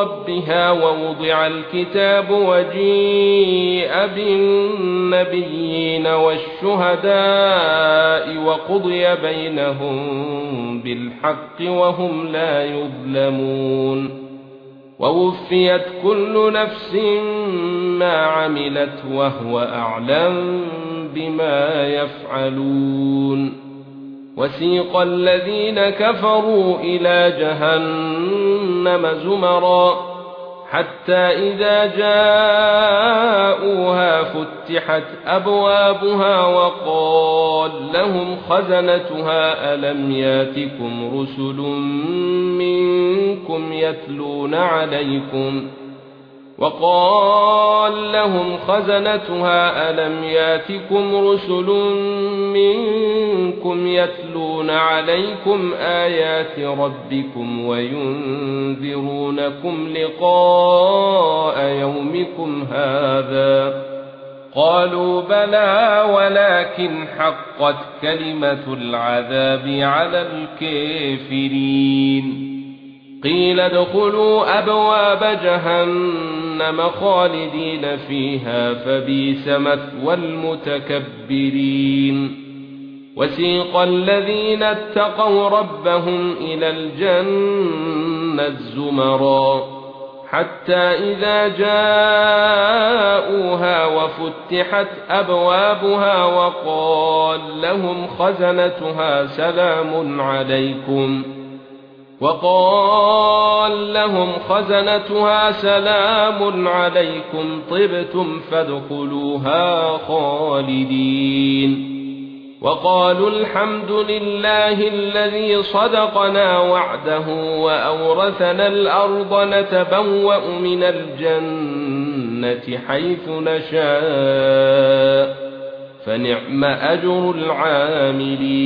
ربها ووضع الكتاب وجيء بالنبيين والشهداء وقضي بينهم بالحق وهم لا يظلمون ووفيت كل نفس ما عملت وهو أعلم بما يفعلون وسيق الذين كفروا إلى جهنم زمرا حتى إذا جاءوها فتحت أبوابها وقال لهم خزنتها ألم ياتكم رسل منكم يتلون عليكم وقال لهم خزنتها ألم ياتكم رسل منكم يتلون عليكم آيات ربكم وينذرونكم لقاء يومكم هذا. قالوا بلى ولكن حقت كلمة العذاب على الكافرين. قيل ادخلوا أبواب جهنم خالدين فيها فبئس مثوى المتكبرين. وسيق الذين اتقوا ربهم إلى الجنة زمرا حتى إذا جاءوها وفتحت أبوابها وقال لهم خزنتها سلام عليكم وقال لهم خزنتها سلام عليكم طبتم فادخلوها خالدين وقالوا الحمد لله الذي صدقنا وعده وأورثنا الأرض نتبوأ من الجنة حيث نشاء فنعم أجر العاملين